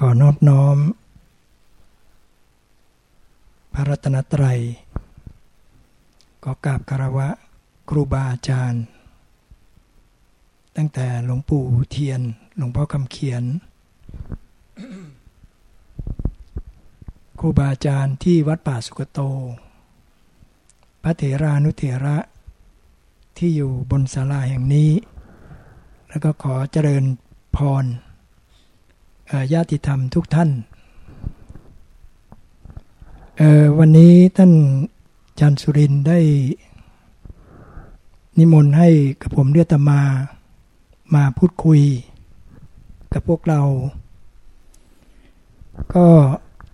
ขอนอบน้อม พระรัตนตรัยก็กราบคารวะครูบาอาจารย์ ตั้งแต่หลวงปู่เทียน หลวงพ่อคำเขียน ครูบาอาจารย์ที่วัดป่าสุกโต พระเถรานุเถระที่อยู่บนศาลาแห่งนี้ แล้วก็ขอเจริญพร ญาติธรรมทุกท่าน วันนี้ท่านจันสุรินได้นิมนต์ให้กับผมเรียตมามาพูดคุย กับพวกเรา ก็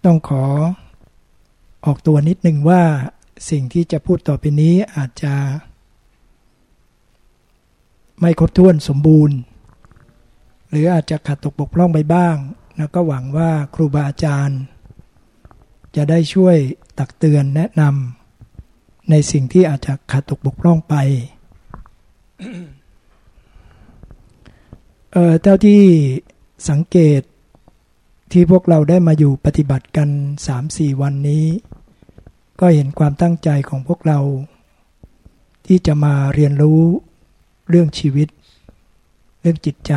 ต้องขอออกตัวนิดหนึ่งว่าสิ่งที่จะพูดต่อไปนี้อาจจะ ไม่ครบถ้วนสมบูรณ์ หรืออาจจะขัดตกบกพร่องไปบ้างแล้วก็หวังว่าครูบาอาจารย์ จะได้ช่วยตักเตือนแนะนำในสิ่งที่อาจจะขัดตกบกพร่องไปเออเท่าที่สังเกตที่พวกเราได้มาอยู่ปฏิบัติกันสามสี่วันนี้ ก็เห็นความตั้งใจของพวกเรา ที่จะมาเรียนรู้เรื่องชีวิต เรื่องจิตใจ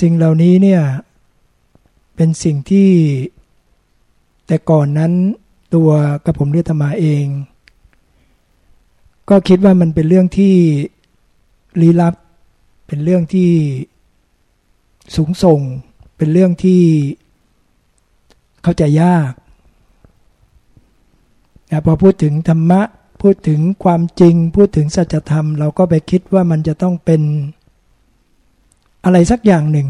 สิ่งเหล่านี้เนี่ยเป็นสิ่งที่แต่ก่อนนั้นตัวกระผมเรียตมาเอง ก็คิดว่ามันเป็นเรื่องที่ลี้ลับ เป็นเรื่องที่สูงส่ง เป็นเรื่องที่เข้าใจยากนะพอพูดถึงธรรมะ พูดถึงความจริง พูดถึงสัจธรรม เราก็ไปคิดว่ามันจะต้องเป็น อะไรสักอย่างหนึ่ง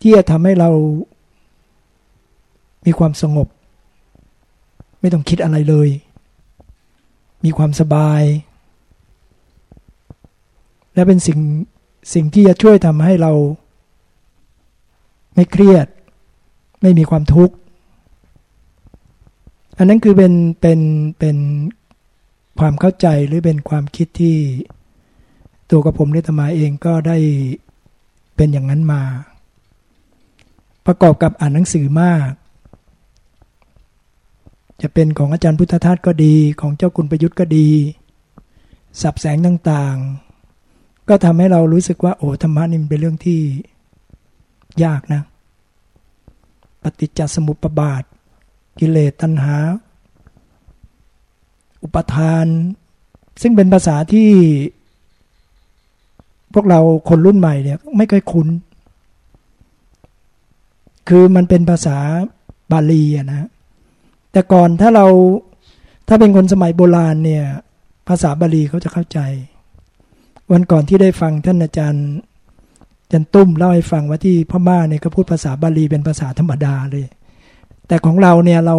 ที่จะทำให้เรามีความสงบ ไม่ต้องคิดอะไรเลย มีความสบาย และเป็นสิ่งสิ่งที่จะช่วยทำให้เรา ไม่เครียด ไม่มีความทุกข์ อันนั้นคือเป็นเป็นเป็นความเข้าใจหรือเป็นความคิดที่ตัวกับผมนิตมาเองก็ได้ เป็นอย่างนั้นมา ประกอบกับอ่านหนังสือมาก จะเป็นของอาจารย์พุทธทาสก็ดีของเจ้าคุณประยุทธ์ก็ดี สับแสงต่างๆ ก็ทำให้เรารู้สึกว่า โอ้ธรรมะนี่เป็นเรื่องที่ยากนะ ปฏิจจสมุปบาท กิเลสตัณหา อุปทาน ซึ่งเป็นภาษาที่ พวกเราคนรุ่นใหม่เนี่ยไม่เคยคุ้น คือมันเป็นภาษาบาลีนะ แต่ก่อนถ้าเราถ้าเป็นคนสมัยโบราณเนี่ย ภาษาบาลีเขาจะเข้าใจ วันก่อนที่ได้ฟังท่านอาจารย์จันตุ้มเล่าให้ฟังว่าที่พ่อม่าเนี่ยเขาพูดภาษาบาลีเป็นภาษาธรรมดาเลย แต่ของเราเนี่ยเรา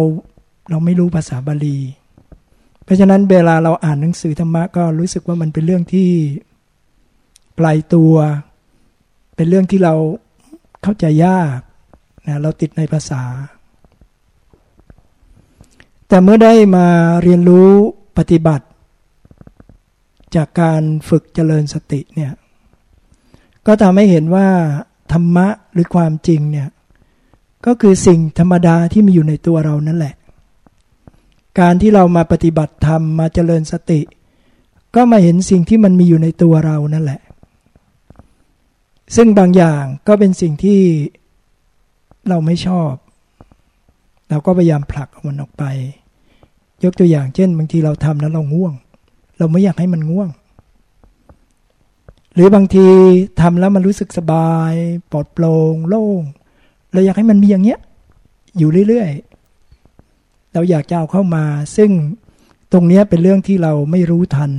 เราไม่รู้ภาษาบาลี เพราะฉะนั้นเวลาเราอ่านหนังสือธรรมะก็รู้สึกว่ามันเป็นเรื่องที่ ไกลตัว เป็นเรื่องที่เราเข้าใจยากนะเราติดในภาษา แต่เมื่อได้มาเรียนรู้ปฏิบัติ จากการฝึกเจริญสติเนี่ยก็ทำให้เห็นว่าธรรมะหรือความจริงเนี่ยก็คือสิ่งธรรมดาที่มีอยู่ในตัวเรานั่นแหละ การที่เรามาปฏิบัติธรรมมาเจริญสติ ก็มาเห็นสิ่งที่มันมีอยู่ในตัวเรานั่นแหละ ซึ่งบางอย่างก็เป็นสิ่งที่เราไม่ชอบ เราก็พยายามผลักมันออกไป ยกตัวอย่างเช่น บางทีเราทำแล้วเราง่วง เราไม่อยากให้มันง่วง หรือบางทีทำแล้วมันรู้สึกสบายปลอดโปร่งโล่งเราอยากให้มันมีอย่างเงี้ย อยู่เรื่อยๆ เราอยากจะเอาเข้ามา ซึ่งตรงนี้เป็นเรื่องที่เราไม่รู้ทัน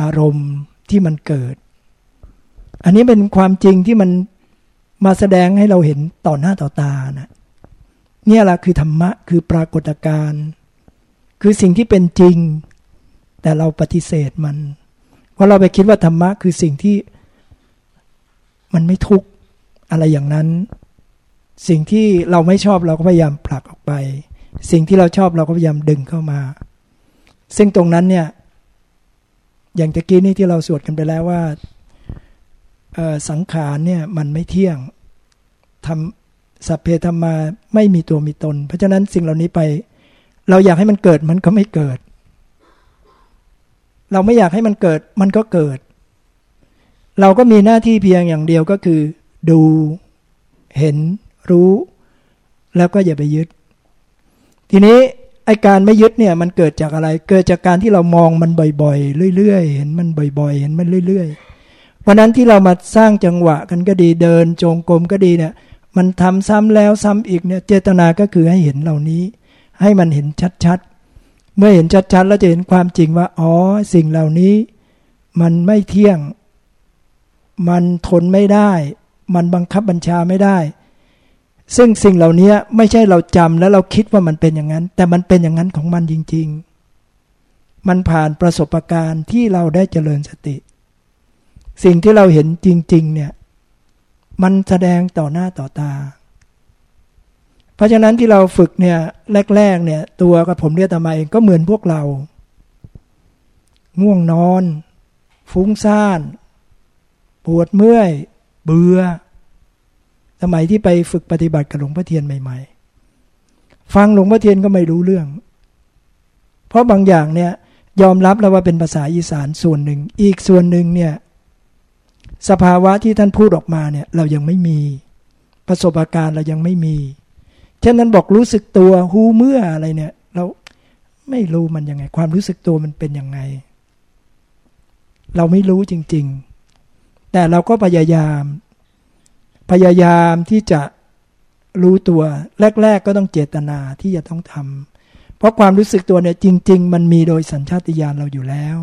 อารมณ์ที่มันเกิด อันนี้เป็นความจริงที่มันมาแสดงให้เราเห็นต่อหน้าต่อตานะเนี่ยแหละคือธรรมะคือปรากฏการณ์คือสิ่งที่เป็นจริง แต่เราปฏิเสธมันเพราะเราไปคิดว่าธรรมะคือสิ่งที่มันไม่ทุกข์อะไรอย่างนั้น สิ่งที่เราไม่ชอบเราก็พยายามผลักออกไป สิ่งที่เราชอบเราก็พยายามดึงเข้ามา ซึ่งตรงนั้นเนี่ย อย่างตะกี้นี่ที่เราสวดกันไปแล้วว่า สังขารเนี่ยมันไม่เที่ยงทำสัพเพธรรมาไม่มีตัวมีตน เพราะฉะนั้นสิ่งเหล่านี้ไป เราอยากให้มันเกิดมันก็ไม่เกิด เราไม่อยากให้มันเกิดมันก็เกิด เราก็มีหน้าที่เพียงอย่างเดียวก็คือ ดูเห็นรู้ แล้วก็อย่าไปยึด ทีนี้ไอการไม่ยึดเนี่ยมันเกิดจากอะไร เกิดจากการที่เรามองมันบ่อยๆ เรื่อยๆ เห็นมันบ่อยๆ เห็นมันเรื่อย ๆ วันนั้นที่เรามาสร้างจังหวะกันก็ดีเดินจงกรมก็ดีเนี่ยมันทำซ้ำแล้วซ้ำอีกเนี่ยเจตนาก็คือให้เห็นเหล่านี้ ให้มันเห็นชัดๆ เมื่อเห็นชัดๆ แล้วจะเห็นความจริงว่า อ๋อสิ่งเหล่านี้ มันไม่เที่ยง มันทนไม่ได้ มันบังคับบัญชาไม่ได้ ซึ่งสิ่งเหล่านี้ไม่ใช่เราจำแล้วเราคิดว่ามันเป็นอย่างนั้น แต่มันเป็นอย่างนั้นของมันจริง ๆ มันผ่านประสบการณ์ที่เราได้เจริญสติ สิ่งที่เราเห็นจริง ๆ เนี่ย มันแสดงต่อหน้าต่อตา เพราะฉะนั้นที่เราฝึกเนี่ย แรก ๆ เนี่ย ตัวกับผมเรียกตมาเองก็เหมือนพวกเรา ง่วงนอน ฟุ้งซ่าน ปวดเมื่อย เบื่อ สมัยที่ไปฝึกปฏิบัติกับหลวงพ่อเทียนใหม่ ๆ ฟังหลวงพ่อเทียนก็ไม่รู้เรื่อง เพราะบางอย่างเนี่ยยอมรับแล้วว่าเป็นภาษาอีสานส่วนหนึ่ง อีกส่วนหนึ่งเนี่ย สภาวะที่ท่านพูดออกมาเนี่ยเรายังไม่มี ประสบการณ์เรายังไม่มี เช่นนั้นบอกรู้สึกตัวหูเมื่ออะไรเนี่ยเราไม่รู้มันยังไง ความรู้สึกตัวมันเป็นยังไง เราไม่รู้จริง ๆ แต่เราก็พยายาม พยายามที่จะรู้ตัว แรก ๆ ก็ต้องเจตนาที่จะต้องทำเพราะความรู้สึกตัวเนี่ยจริง ๆ มันมีโดยสัญชาตญาณเราอยู่แล้ว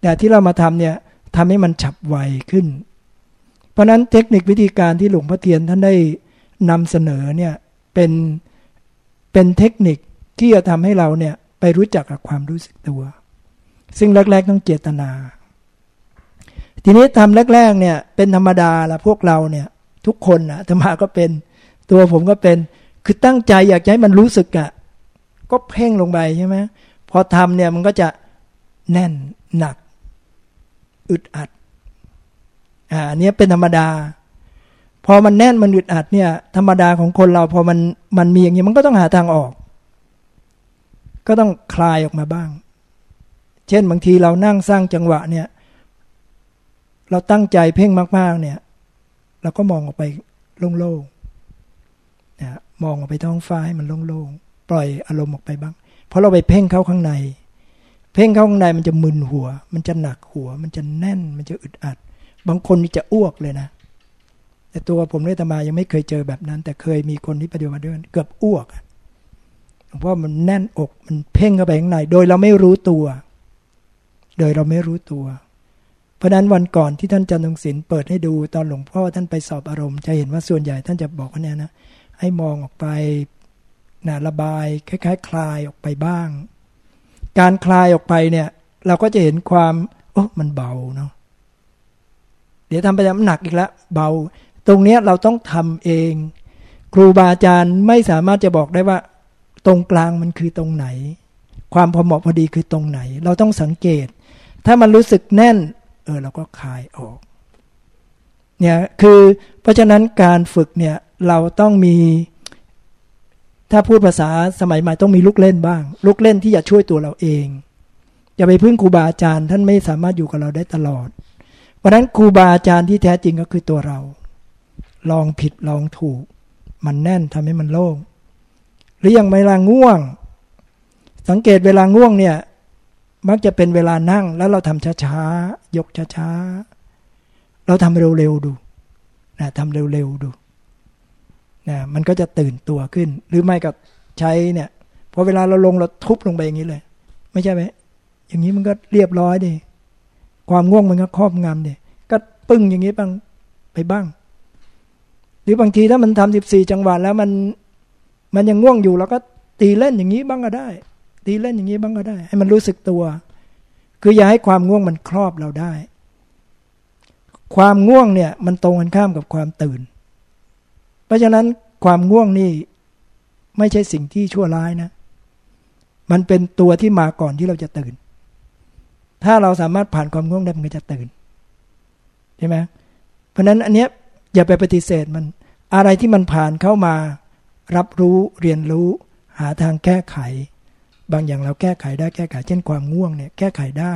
แต่ที่เรามาทำเนี่ย ทำให้มันฉับไวขึ้น เพราะนั้นเทคนิควิธีการที่หลวงพ่อเทียนท่านได้นำเสนอเนี่ยเป็นเป็นเทคนิคที่จะทำให้เราเนี่ยไปรู้จักกับความรู้สึกตัว ซึ่งแรก ๆ ต้องเจตนา ทีนี้ทำแรก ๆ เนี่ยเป็นธรรมดาละพวกเราเนี่ยทุกคนนะธรรมาก็เป็นตัวผมก็เป็น คือตั้งใจอยากให้มันรู้สึกอะก็เพ่งลงไปใช่ไหมพอทำเนี่ยมันก็จะแน่นหนัก อึดอัดอ่าอันนี้เป็นธรรมดา พอมันแน่นมันอึดอัดเนี่ย ธรรมดาของคนเราพอมันมันมีอย่างนี้มันก็ต้องหาทางออก ก็ต้องคลายออกมาบ้าง เช่นบางทีเรานั่งสร้างจังหวะเนี่ย เราตั้งใจเพ่งมาก ๆ เนี่ย เราก็มองออกไปโล่งๆนะมองออกไปท้องฟ้าให้มันโล่งๆปล่อยอารมณ์ออกไปบ้าง เพราะเราไปเพ่งเข้าข้างใน เพ่งเข้าข้างในมันจะมึนหัว มันจะหนักหัว มันจะแน่น มันจะอึดอัด บางคนนี่จะอ้วกเลยนะ แต่ตัวผมเนี่ยตมายังไม่เคยเจอแบบนั้น แต่เคยมีคนที่ปฏิบัติด้วยเกือบอ้วกเพราะมันแน่นอก มันเพ่งเข้าไปข้างใน โดยเราไม่รู้ตัว โดยเราไม่รู้ตัว เพราะนั้นวันก่อนที่ท่านจันทงศิลป์เปิดให้ดูตอนหลวงพ่อท่านไปสอบอารมณ์ จะเห็นว่าส่วนใหญ่ท่านจะบอกว่าเนี่ยนะ ให้มองออกไปนะระบายคล้ายๆคลายออกไปบ้าง การคลายออกไปเนี่ย เราก็จะเห็นความโอ้มันเบาเนาะเดี๋ยวทำไปแล้วหนักอีกแล้วเบา ตรงเนี้ยเราต้องทำเอง ครูบาอาจารย์ไม่สามารถจะบอกได้ว่า ตรงกลางมันคือตรงไหน ความพอเหมาะพอดีคือตรงไหน เราต้องสังเกต ถ้ามันรู้สึกแน่น เออเราก็คลายออกเนี่ยคือเพราะฉะนั้นการฝึกเนี่ยเราต้องมี ถ้าพูดภาษาสมัยใหม่ต้องมีลูกเล่นบ้าง ลูกเล่นที่จะช่วยตัวเราเอง อย่าไปพึ่งครูบาอาจารย์ท่านไม่สามารถอยู่กับเราได้ตลอด เพราะฉะนั้นครูบาอาจารย์ที่แท้จริงก็คือตัวเรา ลองผิดลองถูก มันแน่นทำให้มันโล่งหรืออย่างเวลาง่วง สังเกตเวลาง่วงเนี่ย มักจะเป็นเวลานั่งแล้วเราทำช้าๆยกช้าๆเราทำเร็วๆดูนะทำเร็วๆดู นะมันก็จะตื่นตัวขึ้น หรือไม่กับใช้เนี่ยพอเวลาเราลงเราทุบลงไปอย่างนี้เลย ไม่ใช่ไหมอย่างนี้มันก็เรียบร้อยดิความง่วงมันก็ครอบงำดิก็ปึ้งอย่างนี้บ้างไปบ้าง หรือบางทีถ้ามันทำสิบสี่จังหวะแล้วมันมันยังง่วงอยู่เราก็ตีเล่นอย่างนี้บ้างก็ได้ ตีเล่นอย่างนี้บ้างก็ได้ ให้มันรู้สึกตัว คืออย่าให้ความง่วงมันครอบเราได้ ความง่วงเนี่ย มันตรงกันข้ามกับความตื่น เพราะฉะนั้นความง่วงนี่ไม่ใช่สิ่งที่ชั่วร้ายนะ มันเป็นตัวที่มาก่อนที่เราจะตื่น ถ้าเราสามารถผ่านความง่วงได้มันก็จะตื่นใช่ไหมเพราะนั้นอันเนี้ยอย่าไปปฏิเสธมัน อะไรที่มันผ่านเข้ามา รับรู้เรียนรู้ หาทางแก้ไข บางอย่างเราแก้ไขได้แก้ไข เช่นความง่วงเนี่ยแก้ไขได้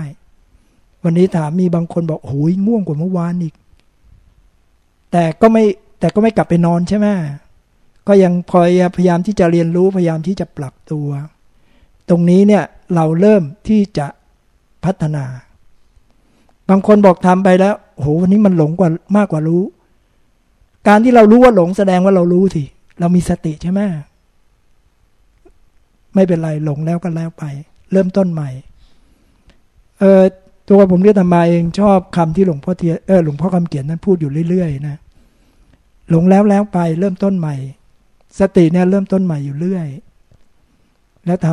วันนี้ถามมีบางคนบอกโอ้ยง่วงกว่าเมื่อวานอีก แต่ก็ไม่ แต่ก็ไม่กลับไปนอนใช่ไหมก็ยังพยายามที่จะเรียนรู้พยายามที่จะปรับตัว ตรงนี้เนี่ยเราเริ่มที่จะพัฒนา บางคนบอกทำไปแล้วโหวันนี้มันหลงกว่ามากกว่ารู้ การที่เรารู้ว่าหลงแสดงว่าเรารู้สิเรามีสติใช่ไหมไม่เป็นไรหลงแล้วก็แล้วไป เริ่มต้นใหม่ เออตัวผมเรียกธรรมาเองชอบคำที่หลวงพ่อเทียเออหลวงพ่อคำเขียนนั้นพูดอยู่เรื่อยๆนะ หลงแล้วแล้วไปเริ่มต้นใหม่ สติเนี่ยเริ่มต้นใหม่อยู่เรื่อย แล้วท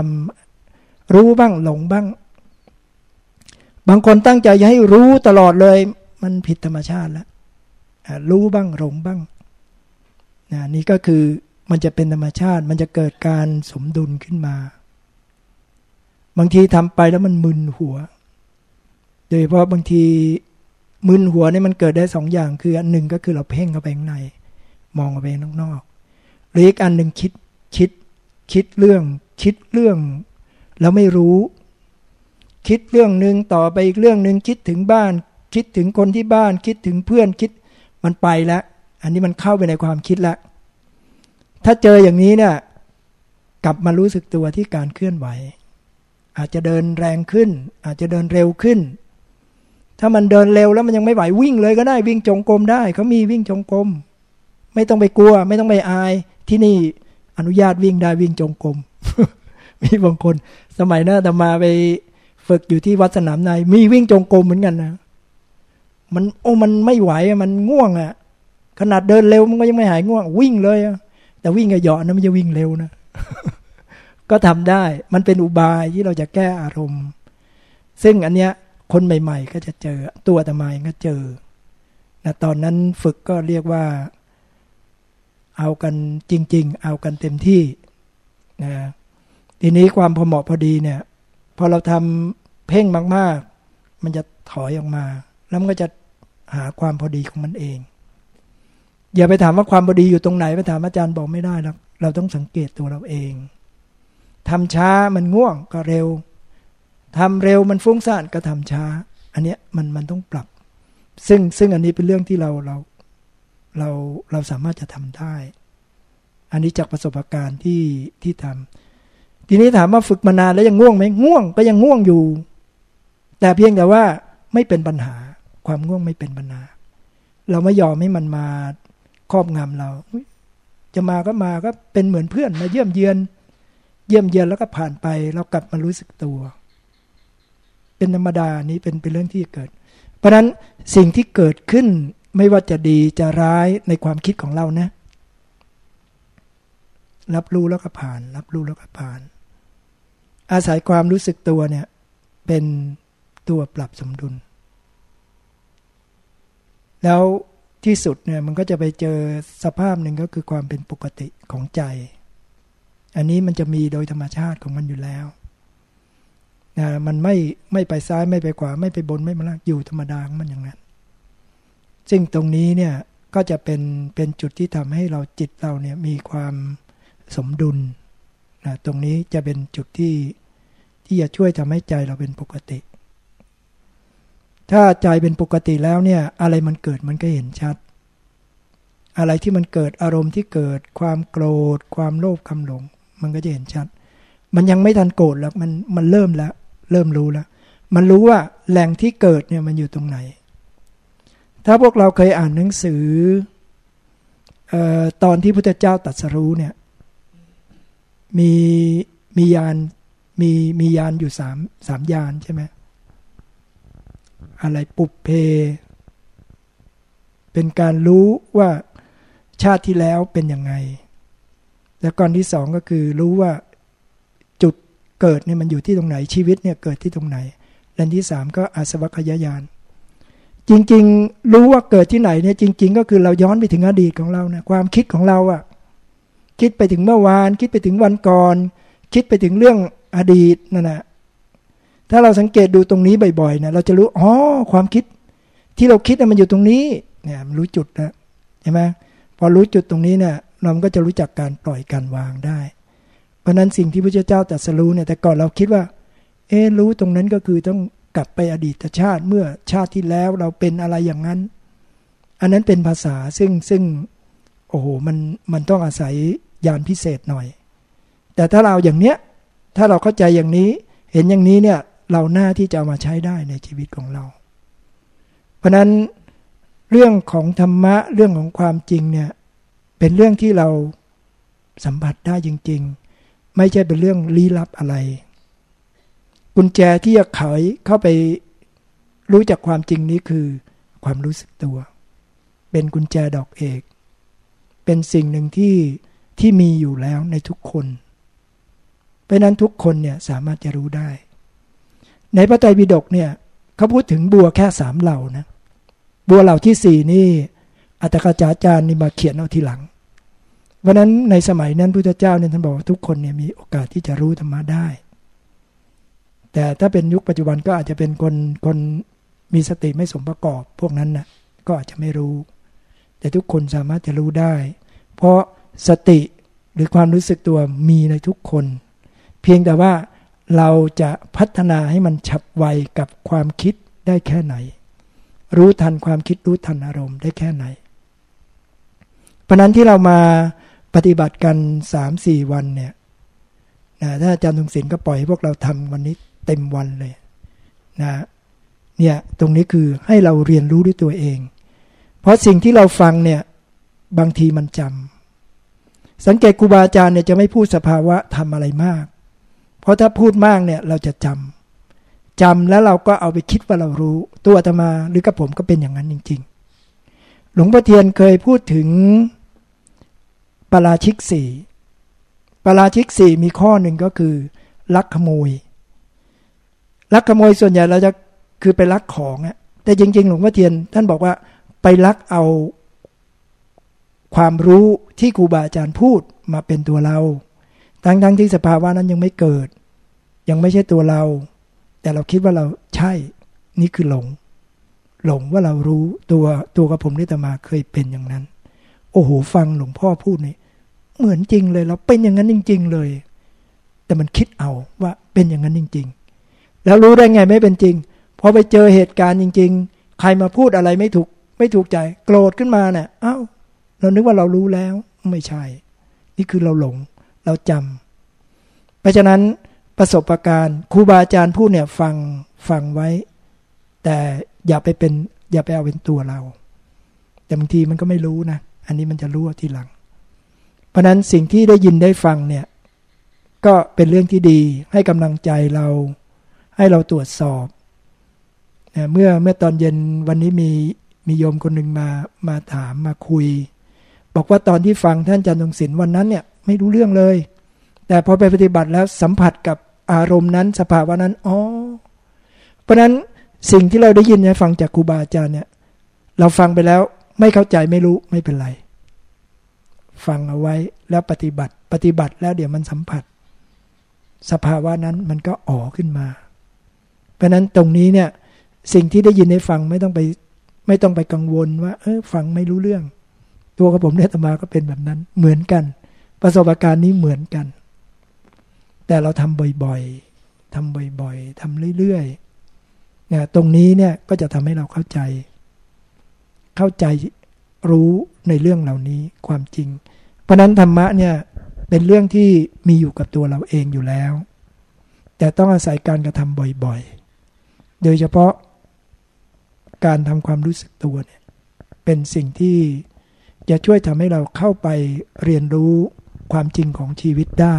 ำรู้บ้างหลงบ้าง บางคนตั้งใจจะให้รู้ตลอดเลย มันผิดธรรมชาติแล้วรู้บ้างหลงบ้างนะนี่ก็คือมันจะเป็นธรรมชาติ มันจะเกิดการสมดุลขึ้นมา บางทีทำไปแล้วมันมึนหัว โดยเฉพาะบางทีมึนหัวนี่มันเกิดได้สองอย่างคืออันหนึ่งก็คือเราเพ่งเข้าไปข้างใน มองออกไปข้างนอก หรืออีกอันหนึ่งคิดคิดคิดเรื่อง คิดเรื่อง แล้วไม่รู้ คิดเรื่องหนึ่งต่อไปอีกเรื่องหนึ่งคิดถึงบ้าน คิดถึงคนที่บ้าน คิดถึงเพื่อนคิดมันไปแล้ว อันนี้มันเข้าไปในความคิดแล้วถ้าเจออย่างนี้เนี่ยกลับมารู้สึกตัวที่การเคลื่อนไหว อาจจะเดินแรงขึ้น อาจจะเดินเร็วขึ้น ถ้ามันเดินเร็วแล้วมันยังไม่ไหววิ่งเลยก็ได้วิ่งจงกรมได้เขามีวิ่งจงกรม ไม่ต้องไปกลัว ไม่ต้องไปอาย ที่นี่อนุญาตวิ่งได้วิ่งจงกรมมีบางคน สมัยหน้าแตมาไปฝึกอยู่ที่วัดสนามในมีวิ่งจงกรมเหมือนกันนะมันโอ้มันไม่ไหวมันง่วงอะ่ะ ขนาดเดินเร็วมันก็ยังไม่หายง่วง วิ่งเลยแต่วิ่งกระเหยาะนะมันจะวิ่งเร็วนะก็ทำได้มันเป็นอุบายที่เราจะแก้อารมณ์ ซึ่งอันเนี้ยคนใหม่ ๆ ก็จะเจอตัวตมายก็เจอนะตอนนั้นฝึกก็เรียกว่า เอากันจริง ๆ เอากันเต็มที่นะทีนี้ความพอเหมาะพอดีเนี่ย พอเราทำเพ่งมาก ๆ มันจะถอยออกมา แล้วมันก็จะหาความพอดีของมันเอง อย่าไปถามว่าความบดีอยู่ตรงไหนไปถามอาจารย์บอกไม่ได้หรอกเราต้องสังเกตตัวเราเองทำช้ามันง่วงก็เร็วทำเร็วมันฟุ้งซ่านก็ทำช้า อันเนี้ยมันมันต้องปรับ ซึ่งซึ่งอันนี้เป็นเรื่องที่เราเรา เราเราสามารถจะทำได้ อันนี้จากประสบการณ์ที่ที่ทำทีนี้ถามว่าฝึกมานานแล้วยังง่วงไหมง่วงก็ยังง่วงอยู่ แต่เพียงแต่ว่าไม่เป็นปัญหา ความง่วงไม่เป็นปัญหา เราไม่ยอมให้มันมาครอบงำเรา จะมาก็มาก็เป็นเหมือนเพื่อนมาเยี่ยมเยือน เยี่ยมเยือนแล้วก็ผ่านไป เรากลับมารู้สึกตัว เป็นธรรมดานี้เป็นเป็นเรื่องที่เกิด เพราะฉะนั้นสิ่งที่เกิดขึ้น ไม่ว่าจะดีจะร้ายในความคิดของเรานะ รับรู้แล้วก็ผ่าน รับรู้แล้วก็ผ่าน อาศัยความรู้สึกตัวเนี่ย เป็นตัวปรับสมดุล แล้วที่สุดเนี่ยมันก็จะไปเจอสภาพหนึ่งก็คือความเป็นปกติของใจ อันนี้มันจะมีโดยธรรมชาติของมันอยู่แล้วนะมันไม่ไม่ไปซ้ายไม่ไปขวา ไม่ไปบนไม่มาล่างอยู่ธรรมดาของมันอย่างนั้น ซึ่งตรงนี้เนี่ยก็จะเป็นเป็นจุดที่ทำให้เราจิตเราเนี่ยมีความสมดุลนะตรงนี้จะเป็นจุดที่ที่จะช่วยทำให้ใจเราเป็นปกติ ถ้าใจเป็นปกติแล้วเนี่ยอะไรมันเกิดมันก็เห็นชัด อะไรที่มันเกิดอารมณ์ที่เกิดความโกรธ ความโลภคำหลง มันก็จะเห็นชัด มันยังไม่ทันโกรธแล้วมันมันเริ่มแล้ว เริ่มรู้แล้ว มันรู้ว่าแหล่งที่เกิดเนี่ยมันอยู่ตรงไหน ถ้าพวกเราเคยอ่านหนังสืออตอนที่พุทธเจ้าตัดสรู้เนี่ยมีมียานมีมียานอยู่สามสามยานใช่ไหมอะไรปุบเพ เป็นการรู้ว่าชาติที่แล้วเป็นยังไง แล้วก้อนที่สองก็คือรู้ว่าจุดเกิดเนี่ยมันอยู่ที่ตรงไหนชีวิตเนี่ยเกิดที่ตรงไหนและที่สามก็อาสวัคยายาน จริง ๆ รู้ว่าเกิดที่ไหนเนี่ยจริง ๆ ก็คือเราย้อนไปถึงอดีตของเราเนี่ยความคิดของเราอะคิดไปถึงเมื่อวาน คิดไปถึงวันก่อน คิดไปถึงเรื่องอดีตนั่นแหะถ้าเราสังเกตดูตรงนี้บ่อยๆเนะเราจะรู้อ๋อความคิด ที่เราคิดมันอยู่ตรงนี้ เนี่ยรู้จุดนะใช่ไหมพอรู้จุดตรงนี้เนี่ยเราก็จะรู้จักการปล่อยการวางได้ เพราะนั้นสิ่งที่พระเจ้าตรัสรู้เนี่ยแต่ก่อนเราคิดว่า เออรู้ตรงนั้นก็คือต้อง กลับไปอดีตชาติเมื่อชาติที่แล้วเราเป็นอะไรอย่างนั้น อันนั้นเป็นภาษาซึ่งซึ่งโอ้โหมันมันต้องอาศัยยานพิเศษหน่อย แต่ถ้าเราอย่างเนี้ยถ้าเราเข้าใจอย่างนี้ เห็นอย่างนี้เนี่ยเราหน้าที่จะเอามาใช้ได้ในชีวิตของเรา เพราะนั้นเรื่องของธรรมะเรื่องของความจริงเนี่ยเป็นเรื่องที่เราสัมผัสได้จริง ๆ ไม่ใช่เป็นเรื่องลี้ลับอะไร กุญแจที่จะไขเข้าไปรู้จักความจริงนี้คือความรู้สึกตัว เป็นกุญแจดอกเอก เป็นสิ่งหนึ่งที่ที่มีอยู่แล้วในทุกคน เพราะนั้นทุกคนเนี่ยสามารถจะรู้ได้ ในพระไตรปิฎกเนี่ยเขาพูดถึงบัวแค่สามเหล่านะ บัวเหล่าที่สี่นี่อัตถกจาจารย์นี่มาเขียนเอาทีหลัง เพราะนั้นในสมัยนั้นพุทธเจ้าเนี่ยท่านบอกว่าทุกคนเนี่ยมีโอกาสที่จะรู้ธรรมะได้ แต่ถ้าเป็นยุคปัจจุบันก็อาจจะเป็นคนคนมีสติไม่สมประกอบ พวกนั้นนะ่ะก็อาจจะไม่รู้ แต่ทุกคนสามารถจะรู้ได้ เพราะสติหรือความรู้สึกตัวมีในทุกคน เพียงแต่ว่าเราจะพัฒนาให้มันฉับไวกับความคิดได้แค่ไหน รู้ทันความคิดรู้ทันอารมณ์ได้แค่ไหน เพราะนั้นที่เรามาปฏิบัติกันสามสี่วันเนี่ยนะถ้าอาจารย์ทงศิลป์ก็ปล่อยให้พวกเราทำวันนี้ เต็มวันเลยนะเนี่ยตรงนี้คือให้เราเรียนรู้ด้วยตัวเอง เพราะสิ่งที่เราฟังเนี่ยบางทีมันจำสังเกตครูบาอาจารย์เนี่ยจะไม่พูดสภาวะทำอะไรมาก เพราะถ้าพูดมากเนี่ยเราจะจำจำแล้วเราก็เอาไปคิดว่าเรารู้ตัวอาตมาหรือกับผมก็เป็นอย่างนั้นจริง ๆ หลวงพ่อเทียนเคยพูดถึงปราชิกสี่ปราชิกสี่มีข้อหนึ่งก็คือ ลักขโมย ลักขโมยส่วนใหญ่เราจะคือไปลักของอะแต่จริง ๆ หลวงพ่อเทียน ท่านบอกว่าไปลักเอา ความรู้ที่ครูบาอาจารย์พูดมาเป็นตัวเรา ทั้งๆทที่สภาวะนั้นยังไม่เกิด ยังไม่ใช่ตัวเรา แต่เราคิดว่าเราใช่ นี่คือหลง หลงว่าเรารู้ตัวตัวกับผมนี่ตมาเคยเป็นอย่างนั้น โอ้โหฟังหลวงพ่อพูดนี่เหมือนจริงเลย เราเป็นอย่างนั้นจริง ๆ เลย แต่มันคิดเอาว่าเป็นอย่างนั้นจริง ๆ แล้วรู้ได้ไงไม่เป็นจริงพอไปเจอเหตุการณ์จริง ๆ ใครมาพูดอะไรไม่ถูกไม่ถูกใจ โกรธขึ้นมาเนะี่ยอ้าวเรานึกว่าเรารู้แล้วไม่ใช่ นี่คือเราหลง เราจำเพราะฉะนั้นประสบะการณ์ครูบาอาจารย์พูดเนี่ยฟังฟังไว้ แต่อย่าไปเป็น อย่าไปเอาเป็นตัวเรา แต่บางทีมันก็ไม่รู้นะ อันนี้มันจะรู้ทีหลัง เพราะนั้นสิ่งที่ได้ยินได้ฟังเนี่ย ก็เป็นเรื่องที่ดีให้กำลังใจเรา ให้เราตรวจสอบเมื่อเมื่อตอนเย็นวันนี้มีมีโยมคนหนึ่งมามาถามมาคุย บอกว่าตอนที่ฟังท่านจันทร์ศิลป์วันนั้นเนี่ยไม่รู้เรื่องเลย แต่พอไปปฏิบัติแล้วสัมผัสกับอารมณ์นั้นสภาวะนั้นอ๋อเพราะนั้นสิ่งที่เราได้ยินเนี่ยฟังจากครูบาอาจารย์เนี่ยเราฟังไปแล้วไม่เข้าใจไม่รู้ไม่เป็นไร ฟังเอาไว้แล้วปฏิบัติ ปฏิบัติแล้วเดี๋ยวมันสัมผัส สภาวะนั้นมันก็อ๋อขึ้นมา เพราะนั้นตรงนี้เนี่ยสิ่งที่ได้ยินได้ฟังไม่ต้องไปไม่ต้องไปกังวลว่า เออฟังไม่รู้เรื่อง ตัวกับผมเนี่ยตมาก็เป็นแบบนั้น เหมือนกัน ประสบการณ์นี้เหมือนกัน แต่เราทำบ่อยๆทำบ่อยๆทำเรื่อยๆเนี่ยตรงนี้เนี่ยก็จะทำให้เราเข้าใจ เข้าใจรู้ในเรื่องเหล่านี้ความจริง เพราะนั้นธรรมะเนี่ยเป็นเรื่องที่มีอยู่กับตัวเราเองอยู่แล้ว แต่ต้องอาศัยการกระทำบ่อยๆ โดยเฉพาะการทำความรู้สึกตัวเนี่ยเป็นสิ่งที่จะช่วยทำให้เราเข้าไปเรียนรู้ความจริงของชีวิตได้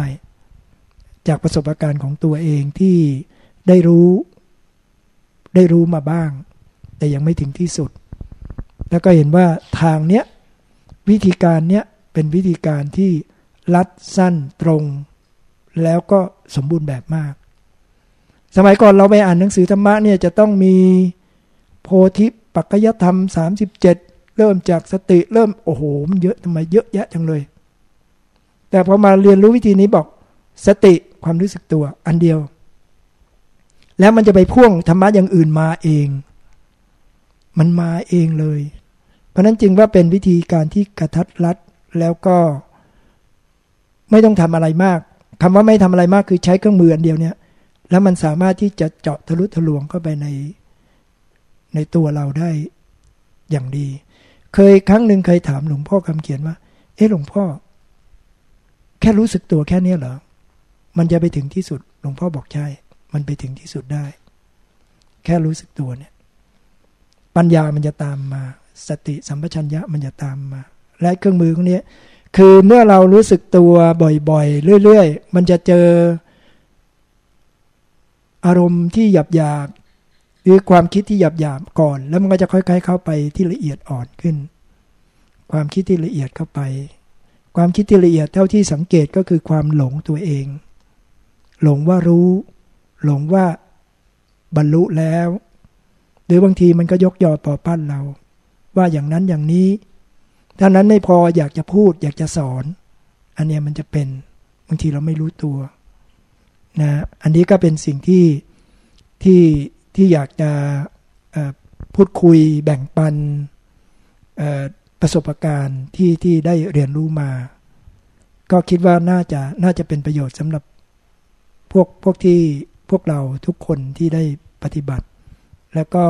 จากประสบการณ์ของตัวเองที่ได้รู้ได้รู้มาบ้าง แต่ยังไม่ถึงที่สุด แล้วก็เห็นว่าทางเนี้ยวิธีการเนี้ยเป็นวิธีการที่ลัดสั้นตรง แล้วก็สมบูรณ์แบบมาก สมัยก่อนเราไปอ่านหนังสือธรรมะเนี่ยจะต้องมีโพธิปัจจยธรรม 37 เริ่มจากสติเริ่มโอ้โหมันเยอะทำไมเยอะแยะจังเลย แต่พอมาเรียนรู้วิธีนี้บอกสติความรู้สึกตัวอันเดียว แล้วมันจะไปพ่วงธรรมะอย่างอื่นมาเอง มันมาเองเลย เพราะนั้นจึงว่าเป็นวิธีการที่กระทัดรัดแล้วก็ไม่ต้องทำอะไรมากคำว่าไม่ทำอะไรมากคือใช้เครื่องมืออันเดียวเนี่ย แล้วมันสามารถที่จะเจาะทะลุทะลวงเข้าไปในในตัวเราได้อย่างดี เคยครั้งหนึ่งเคยถามหลวงพ่อคำเขียนว่า เอ๊ะหลวงพ่อ แค่รู้สึกตัวแค่นี้เหรอ มันจะไปถึงที่สุด หลวงพ่อบอกใช่ มันไปถึงที่สุดได้ แค่รู้สึกตัวเนี่ย ปัญญามันจะตามมา สติสัมปชัญญะมันจะตามมา และเครื่องมือพวกนี้คือเมื่อเรารู้สึกตัวบ่อยๆ เรื่อย ๆ มันจะเจอ อารมณ์ที่หยาบๆหรือความคิดที่หยาบๆก่อน แล้วมันก็จะค่อย ๆ เข้าไปที่ละเอียดอ่อนขึ้น ความคิดที่ละเอียดเข้าไป ความคิดที่ละเอียดเท่าที่สังเกตก็คือความหลงตัวเอง หลงว่ารู้ หลงว่าบรรลุแล้ว หรือบางทีมันก็ยกยอปอปั้นเรา ว่าอย่างนั้นอย่างนี้ถ้านั้นไม่พออยากจะพูดอยากจะสอน อันนี้มันจะเป็นบางทีเราไม่รู้ตัว นะอันนี้ก็เป็นสิ่งที่ที่ที่อยากจะพูดคุยแบ่งปันประสบการณ์ที่ที่ได้เรียนรู้มา ก็คิดว่าน่าจะน่าจะเป็นประโยชน์สำหรับพวกพวกที่พวกเราทุกคนที่ได้ปฏิบัติ แล้วก็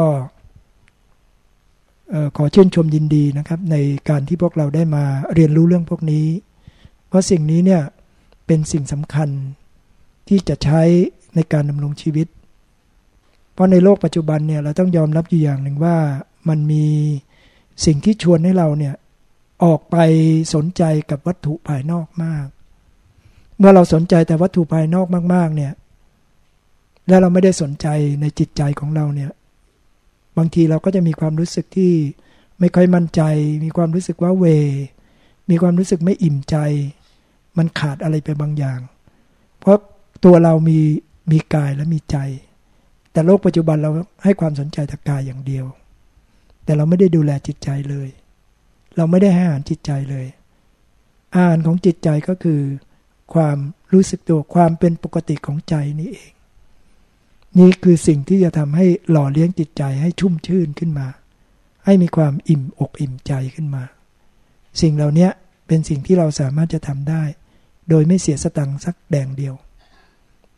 ขอชื่นชมยินดีนะครับ ในการที่พวกเราได้มาเรียนรู้เรื่องพวกนี้ เพราะสิ่งนี้เนี่ยเป็นสิ่งสำคัญ ที่จะใช้ในการดำรงชีวิต เพราะในโลกปัจจุบันเนี่ยเราต้องยอมรับอยู่อย่างหนึ่งว่ามันมีสิ่งที่ชวนให้เราเนี่ยออกไปสนใจกับวัตถุภายนอกมาก เมื่อเราสนใจแต่วัตถุภายนอกมาก ๆ เนี่ย และเราไม่ได้สนใจในจิตใจของเราเนี่ย บางทีเราก็จะมีความรู้สึกที่ไม่ค่อยมั่นใจ มีความรู้สึกว่าเว มีความรู้สึกไม่อิ่มใจ มันขาดอะไรไปบางอย่าง เพราะ ตัวเรามีมีกายและมีใจ แต่โลกปัจจุบันเราให้ความสนใจแต่กายอย่างเดียว แต่เราไม่ได้ดูแลจิตใจเลย เราไม่ได้ให้อาหารจิตใจเลย อาหารของจิตใจก็คือ ความรู้สึกตัวความเป็นปกติของใจนี่เอง นี่คือสิ่งที่จะทำให้หล่อเลี้ยงจิตใจให้ชุ่มชื่นขึ้นมา ให้มีความอิ่มอกอิ่มใจขึ้นมา สิ่งเหล่านี้เป็นสิ่งที่เราสามารถจะทำได้ โดยไม่เสียสตังค์สักแดงเดียว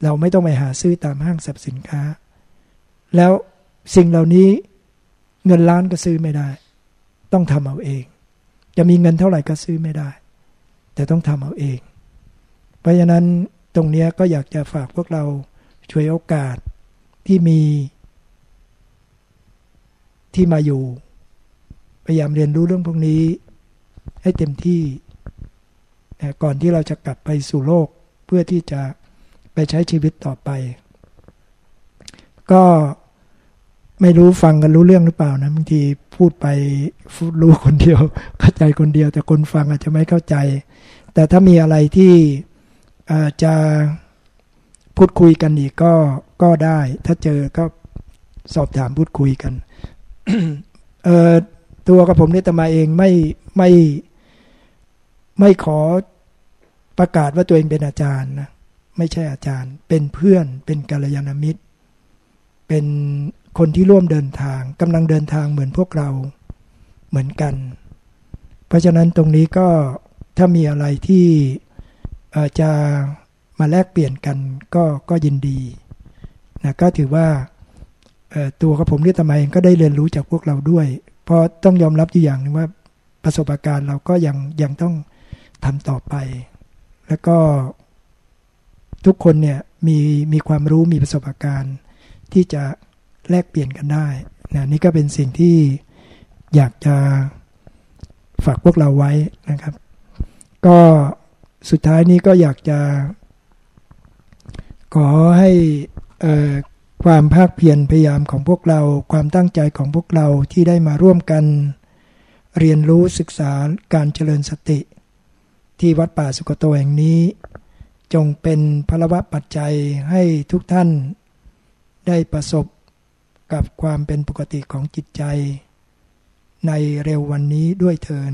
เราไม่ต้องไปหาซื้อตามห้างสรรพสินค้า แล้วสิ่งเหล่านี้เงินล้านก็ซื้อไม่ได้ ต้องทำเอาเอง จะมีเงินเท่าไหร่ก็ซื้อไม่ได้ แต่ต้องทำเอาเอง เพราะฉะนั้นตรงนี้ก็อยากจะฝากพวกเราช่วยโอกาสที่มี ที่มาอยู่ พยายามเรียนรู้เรื่องพวกนี้ ให้เต็มที่ก่อนที่เราจะกลับไปสู่โลกเพื่อที่จะ ใช้ชีวิตต่อไป ก็ไม่รู้ฟังกันรู้เรื่องหรือเปล่านะบางทีพูดไปรู้คนเดียว เข้าใจคนเดียว แต่คนฟังอาจจะไม่เข้าใจ แต่ถ้ามีอะไรที่จะพูดคุยกันอีกก็ก็ได้ ถ้าเจอก็สอบถามพูดคุยกันเออตัวกับผมนี่ตมาเองไม่ไม่ไม่ขอประกาศว่าตัวเองเป็นอาจารย์นะ ไม่ใช่อาจารย์ เป็นเพื่อนเป็นกัลยาณมิตร เป็นคนที่ร่วมเดินทางกำลังเดินทางเหมือนพวกเราเหมือนกัน เพราะฉะนั้นตรงนี้ก็ถ้ามีอะไรที่จะมาแลกเปลี่ยนกันก็ก็ยินดีนะก็ถือว่าตัวกับผมเรียตมาเองก็ได้เรียนรู้จากพวกเราด้วย เพราะต้องยอมรับอยู่อย่างนึงว่าประสบการณ์เราก็ยังยังต้องทำต่อไป แล้วก็ ทุกคนเนี่ยมีมีความรู้มีประสบการณ์ ที่จะแลกเปลี่ยนกันได้นะนี่ก็เป็นสิ่งที่อยากจะฝากพวกเราไว้นะครับ ก็สุดท้ายนี้ก็อยากจะ ขอให้ความภาคเพียรพยายามของพวกเรา ความตั้งใจของพวกเราที่ได้มาร่วมกัน เรียนรู้ศึกษาการเจริญสติ ที่วัดป่าสุกโตแห่งนี้ จงเป็นพลวะปัจจัยให้ทุกท่าน ได้ประสบกับความเป็นปกติของจิตใจ ในเร็ววันนี้ด้วยเทิน